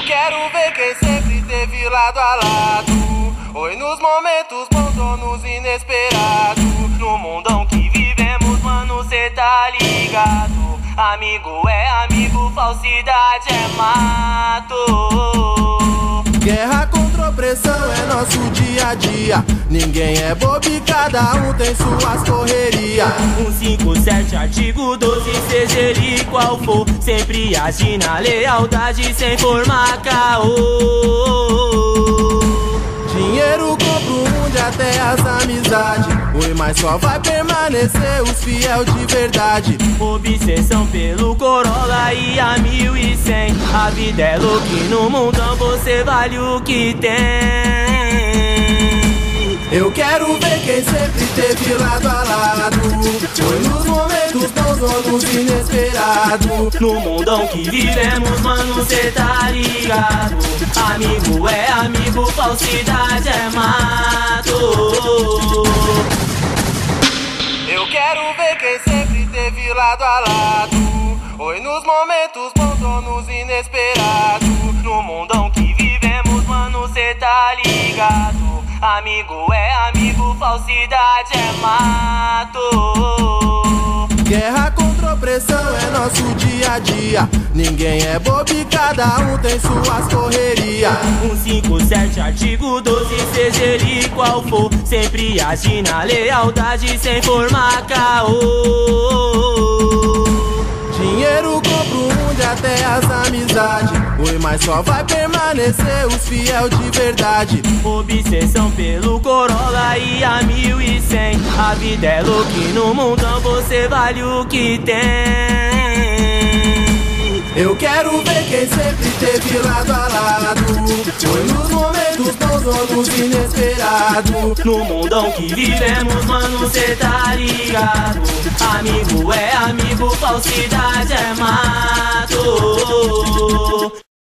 Eu quero ver quem sempre teve lado a lado. Oi nos momentos bons ou nos inesperados. No mundão que vivemos, mano, cê tá ligado. Amigo é amigo, falsidade é mato. Guerra contra opressão é nosso dia a dia. Ninguém é bobo cada um tem suas correrias. 157, artigo 12, seja ele qual for. Sempre agir na lealdade sem formar caô. Dinheiro compra o mundo até as amizades. Oi, mas só vai permanecer os fiel de verdade. Obsessão pelo Corolla e a mil e cem. A vida é louca e no mundão você vale o que tem. Eu quero ver quem sempre teve lado a lado. Foi nos momentos bons nos inesperados. No mundão que vivemos, mano, cê tá ligado. Amigo é amigo, falsidade é mato. Quero ver quem sempre teve lado a lado. Oi nos momentos bons ou nos inesperados. No mundão que vivemos, mano, cê tá ligado. Amigo é amigo, falsidade é mato. Guerra contra opressão é nosso dia a dia. Ninguém é bobo e cada um tem suas correrias. 157, artigo 12, seja ele qual for. Sempre agir na lealdade sem formar caô. Dinheiro compra o mundo e até as amizades. Oi, mas só vai permanecer os fiel de verdade. Obsessão pelo Corolla e a mil e. A vida é louca e no mundão você vale o que tem. Eu quero ver quem sempre teve lado a lado. Foi nos momentos bons ou nos inesperados. No mundão que vivemos, mano, cê tá ligado. Amigo é amigo, falsidade é mato.